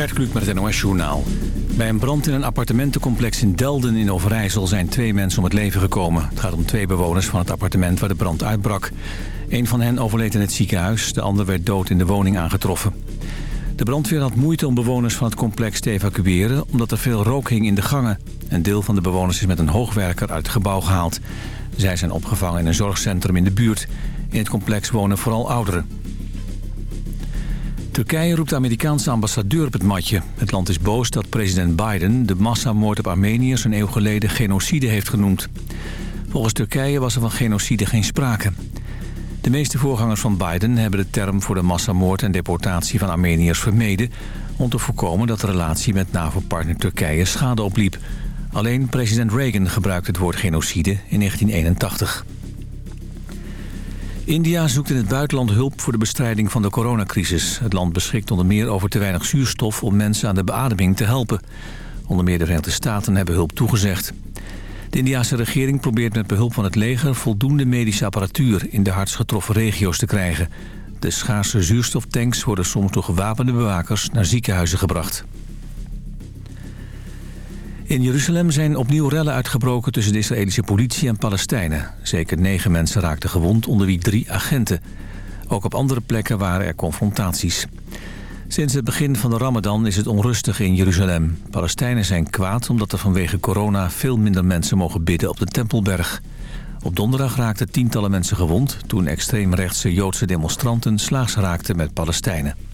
Gert Kluk met het NOS-journaal. Bij een brand in een appartementencomplex in Delden in Overijssel... zijn twee mensen om het leven gekomen. Het gaat om twee bewoners van het appartement waar de brand uitbrak. Een van hen overleed in het ziekenhuis, de ander werd dood in de woning aangetroffen. De brandweer had moeite om bewoners van het complex te evacueren... omdat er veel rook hing in de gangen. Een deel van de bewoners is met een hoogwerker uit het gebouw gehaald. Zij zijn opgevangen in een zorgcentrum in de buurt. In het complex wonen vooral ouderen. Turkije roept de Amerikaanse ambassadeur op het matje. Het land is boos dat president Biden de massamoord op Armeniërs een eeuw geleden genocide heeft genoemd. Volgens Turkije was er van genocide geen sprake. De meeste voorgangers van Biden hebben de term voor de massamoord en deportatie van Armeniërs vermeden... om te voorkomen dat de relatie met NAVO-partner Turkije schade opliep. Alleen president Reagan gebruikte het woord genocide in 1981. India zoekt in het buitenland hulp voor de bestrijding van de coronacrisis. Het land beschikt onder meer over te weinig zuurstof om mensen aan de beademing te helpen. Onder meer de Verenigde Staten hebben hulp toegezegd. De Indiase regering probeert met behulp van het leger voldoende medische apparatuur in de hardst getroffen regio's te krijgen. De schaarse zuurstoftanks worden soms door gewapende bewakers naar ziekenhuizen gebracht. In Jeruzalem zijn opnieuw rellen uitgebroken tussen de Israëlische politie en Palestijnen. Zeker negen mensen raakten gewond, onder wie drie agenten. Ook op andere plekken waren er confrontaties. Sinds het begin van de ramadan is het onrustig in Jeruzalem. Palestijnen zijn kwaad omdat er vanwege corona veel minder mensen mogen bidden op de Tempelberg. Op donderdag raakten tientallen mensen gewond... toen extreemrechtse Joodse demonstranten slaags raakten met Palestijnen.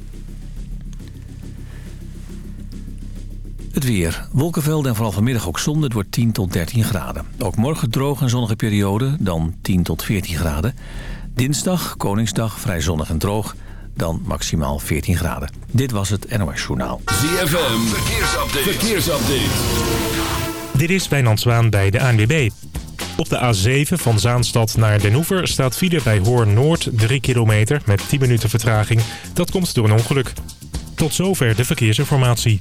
Het weer. Wolkenvelden en vooral vanmiddag ook zon. Het wordt 10 tot 13 graden. Ook morgen droog en zonnige periode, dan 10 tot 14 graden. Dinsdag, Koningsdag, vrij zonnig en droog. Dan maximaal 14 graden. Dit was het NOS Journaal. ZFM, verkeersupdate. verkeersupdate. Dit is Wijnand Zwaan bij de ANWB. Op de A7 van Zaanstad naar Den Hoever staat file bij Hoorn Noord 3 kilometer met 10 minuten vertraging. Dat komt door een ongeluk. Tot zover de verkeersinformatie.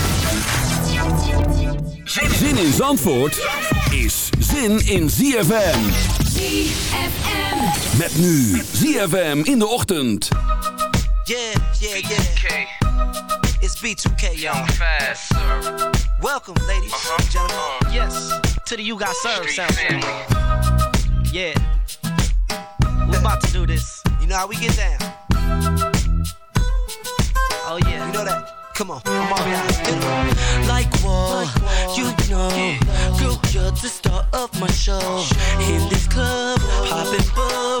Zin in Zandvoort is zin in ZFM. ZFM. Met nu ZFM in de ochtend. Yeah, yeah, yeah. It's B2K, y'all. Fast, sir. Welcome, ladies and gentlemen. Uh-huh. Yes, to the You Got Served Street sound family. family. Yeah. We're about to do this. You know how we get down. Come on, I'm already out. Like what? You know, girl, you're the star of my show. In this club, popping bub.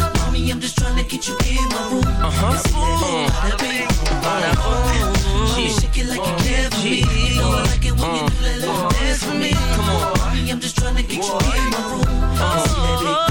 I'm just trying to get you in my room. Uh-huh. Bada bing, bada boom. She shake it like you care for me. You know I like it when you do that little dance for me. I'm just trying get you in my room. Uh-huh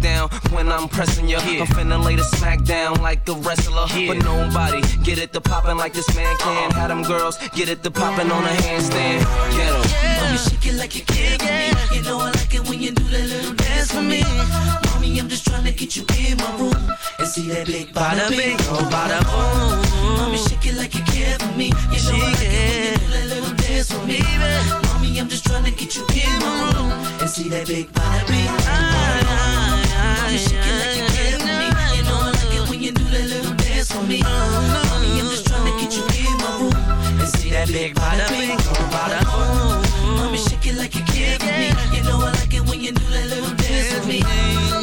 down when I'm pressing you. I'm finna lay the smack down like a wrestler. But nobody get it to poppin' like this man can. Have them girls get it to poppin' on a handstand. Get em. Mommy, shake it like you care for me. You know I like it when you do that little dance for me. Mommy, I'm just trying oh, to get you in my room and see that big bada bing, ah, oh bada boom. Mommy, shake it like you care for me. You know I like it when you do that little dance for me. Mommy, I'm just trying to get you in my room and see that big bada bing, oh bada boom. Uh, Mommy, shake it like you care for me. You know I like it when you do that little dance for me. Mommy, I'm just trying to get you in my room and see that big bada bing, bada. Mommy, shake it like you care for me. You know I like it when you do that little dance with me.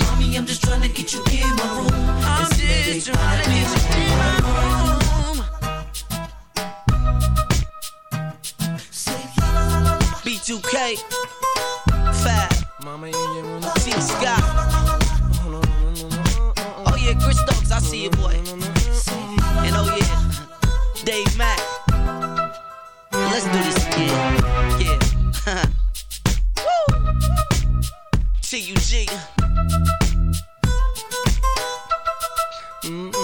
Mommy, I'm just trying to get you in my room. And see that big bada bing, oh. B2K, Fab, T Scott. I see you, boy. And oh yeah, Dave Mack. Let's do this again. Yeah. Woo! T-U-G. I mm.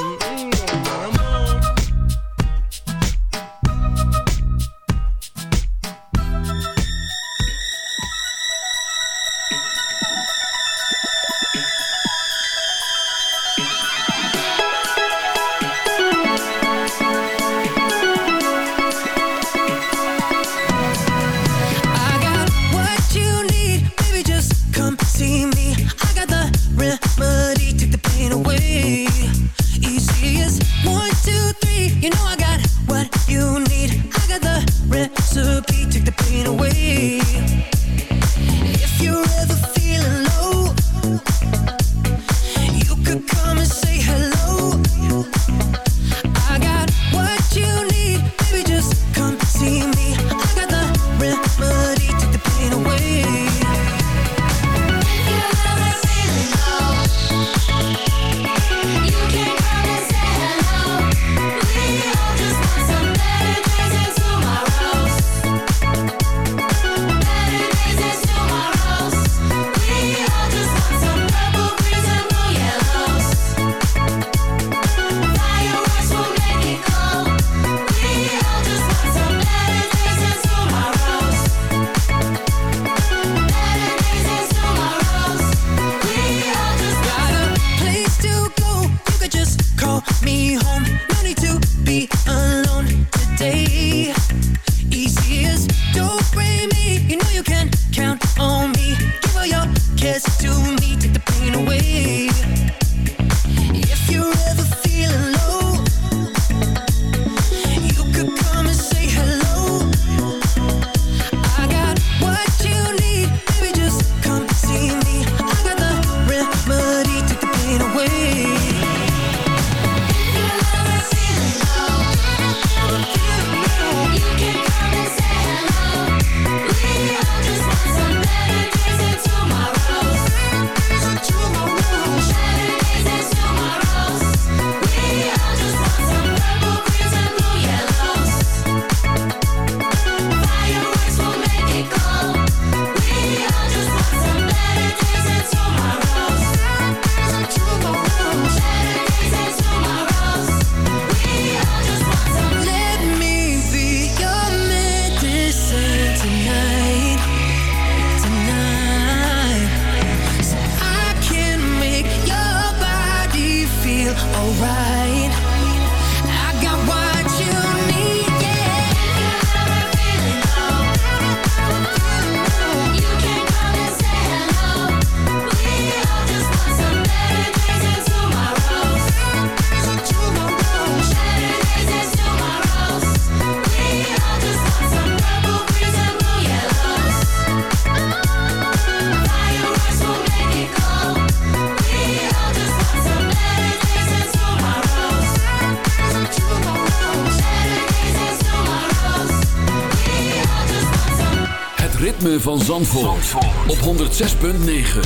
Op 106.9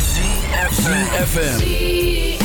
CFM.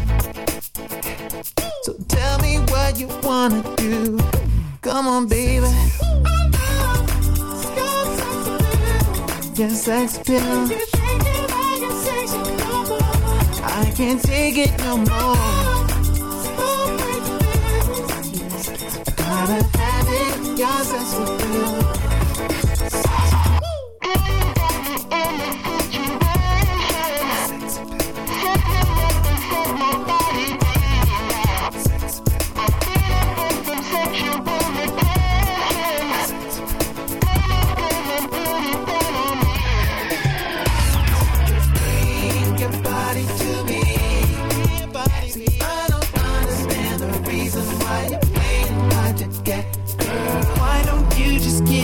last pill. I can't take it no more.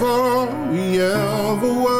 before we ever were.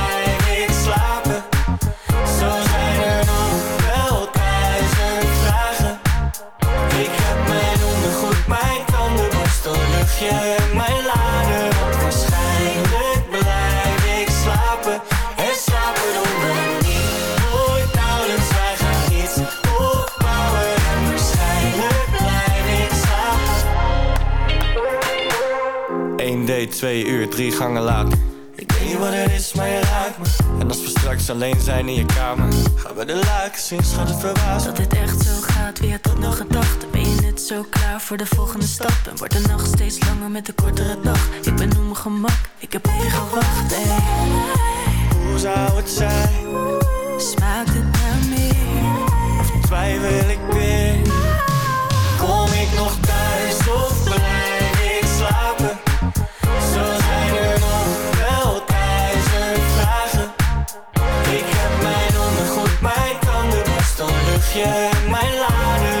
twee uur, drie gangen later. Ik weet niet wat het is, maar je raakt me. En als we straks alleen zijn in je kamer, gaan we de luiken zien, schat het verbaasd. Dat dit echt zo gaat, wie had dat nog gedacht? Net zo klaar voor de volgende stap? En wordt de nacht steeds langer met de kortere dag? Ik ben op mijn gemak, ik heb op je gewacht. Hoe zou het zijn? Smaakt het naar meer? Of twijfel ik weer? Kom ik nog thuis of blijf ik slapen? Zo zijn er nog wel duizend vragen. Ik heb mijn ondergoed, mijn tandenborstel, luchtje en mijn lader.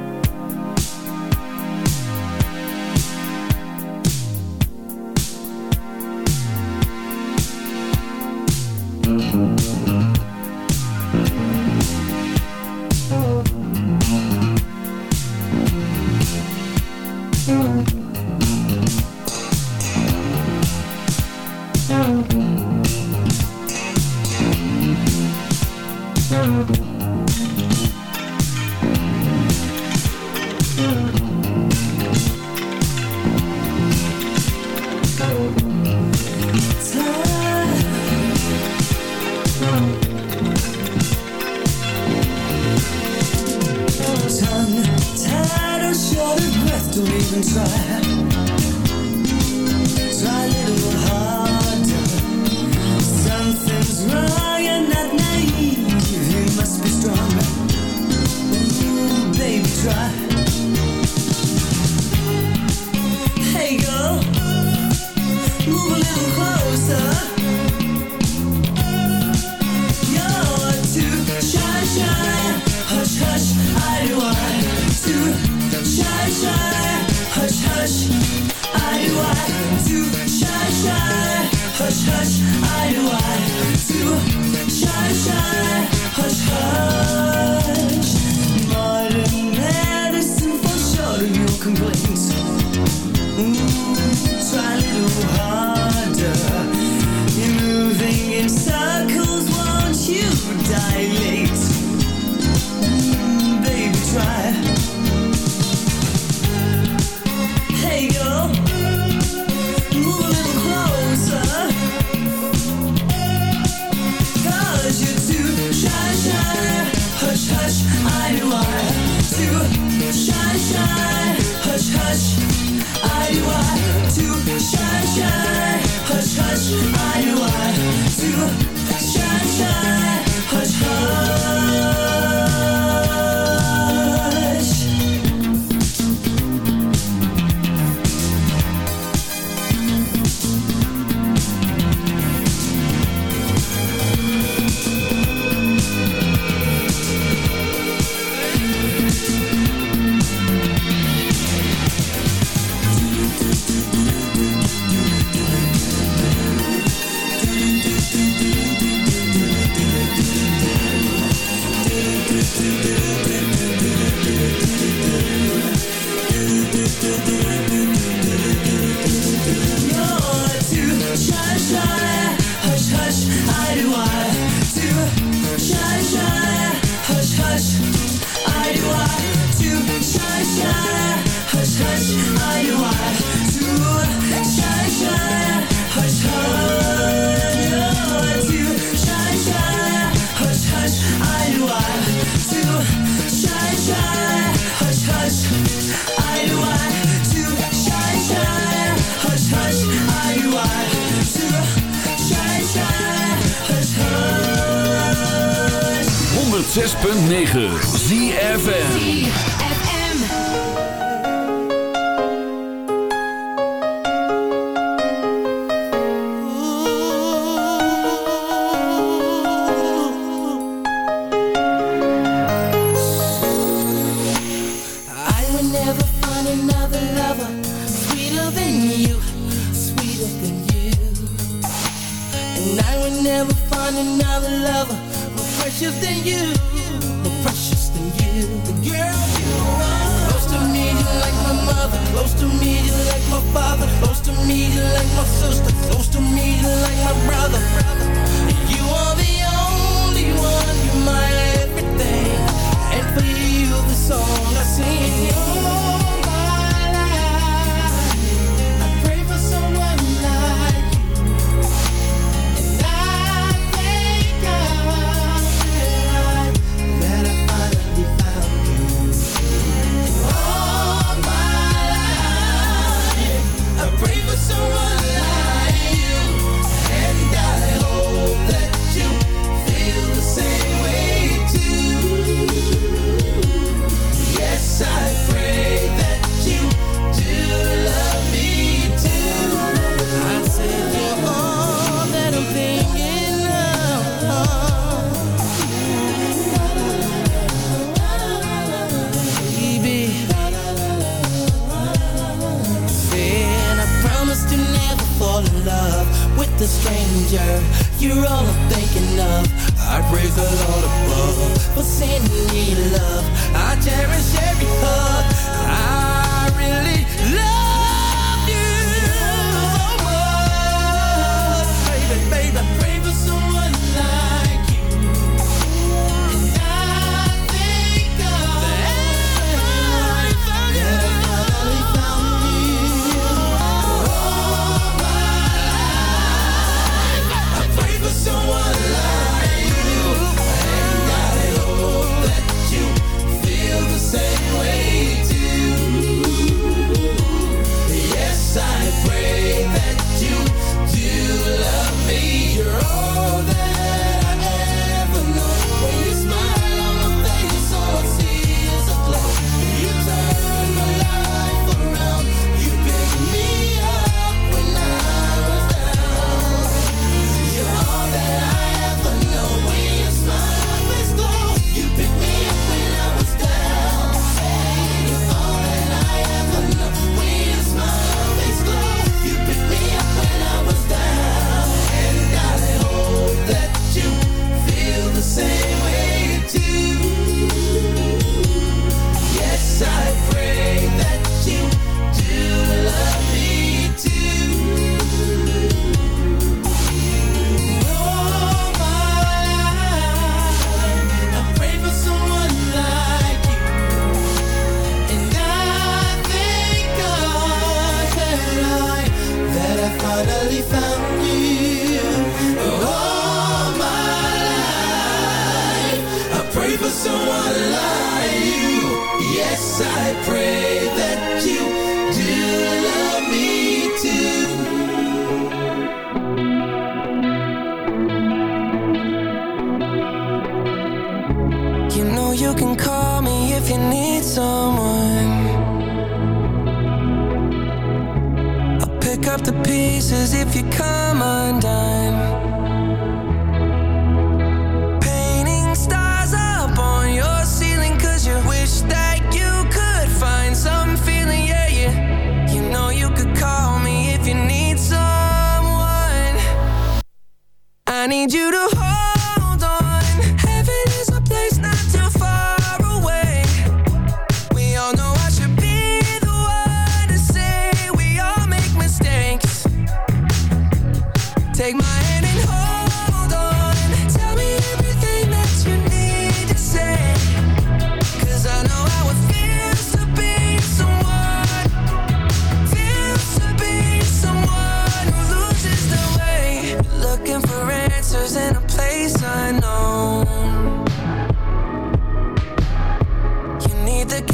Tongue tied or short of breath, don't even try. Try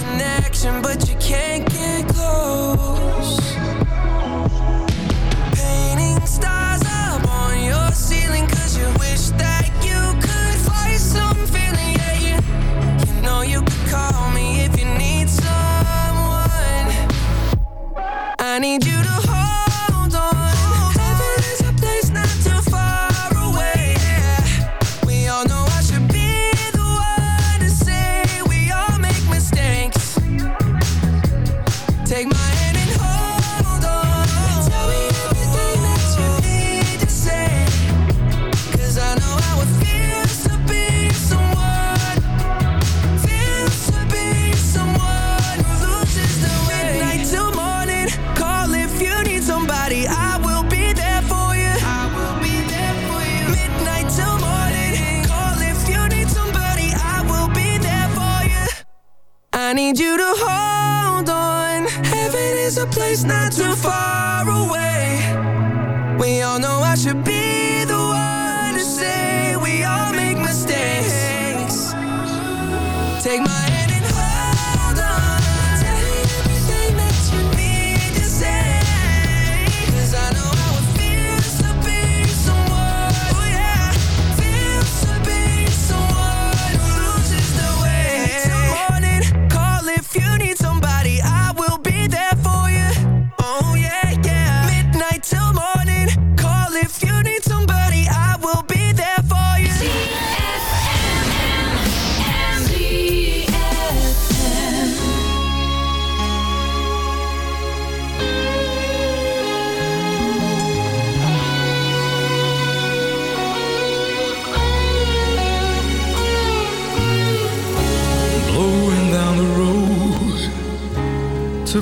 connection, but you can't get close. Painting stars up on your ceiling, cause you wish that you could fly some feeling. Yeah, you, you know you could call me if you need someone. I need you place not too far.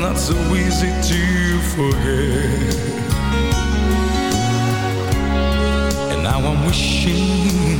not so easy to forget. And now I'm wishing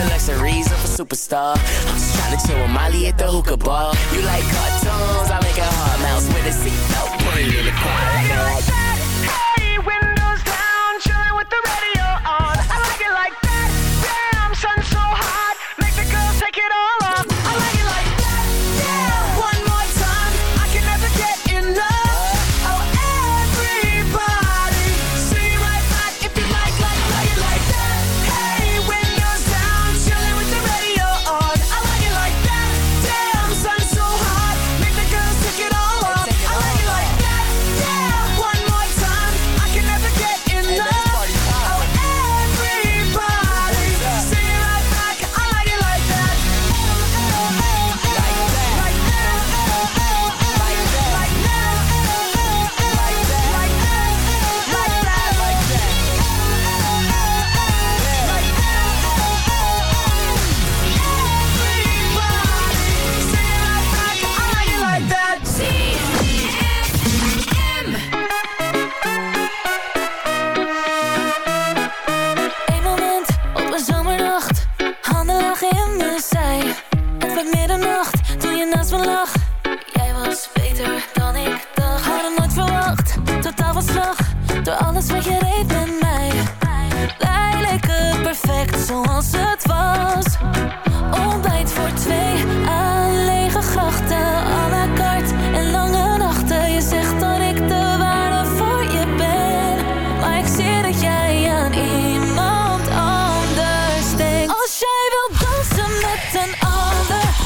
want the luxuries of a superstar. I'm just trying to chill with Molly at the hookah bar. You like cartoons? I make a hard mouse with a seatbelt. Put it in the corner.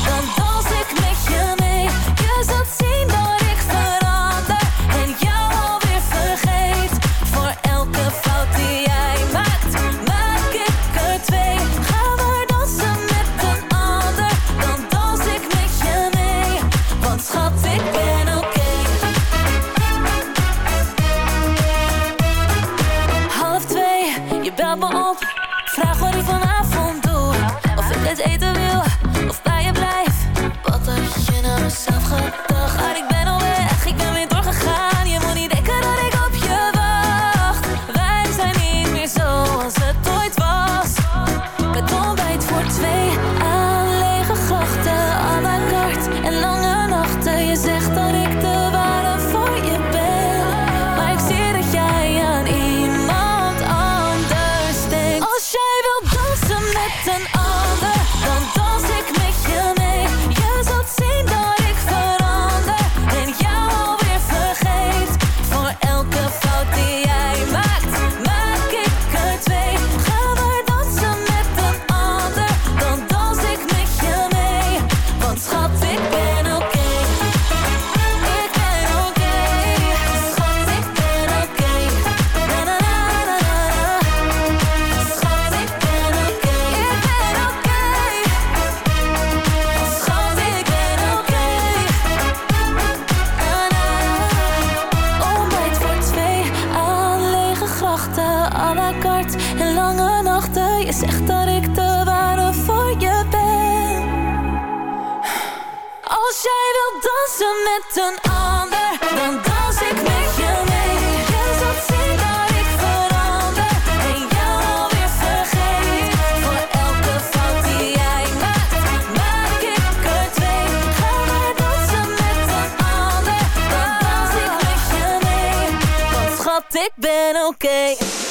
the ben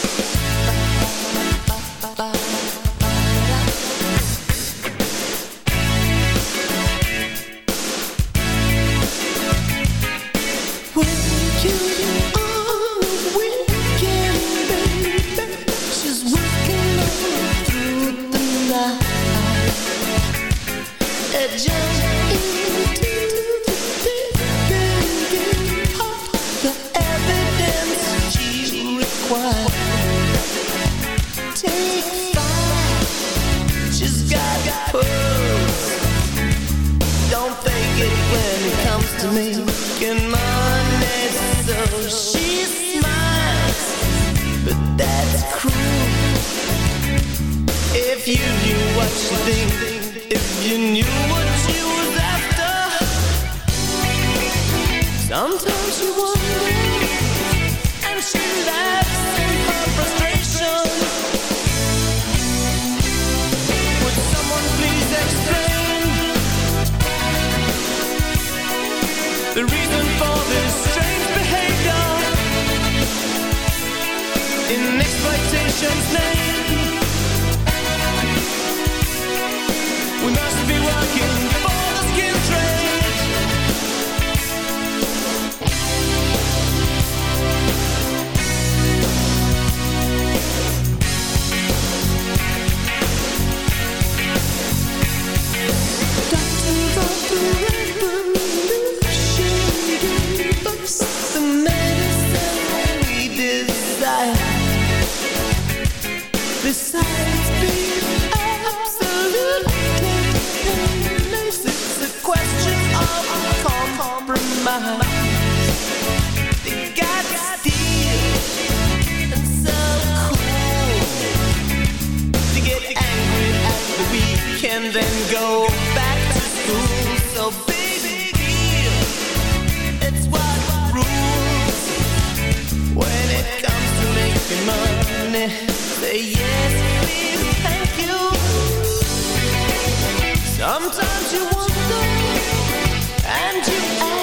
Sometimes you wonder, and you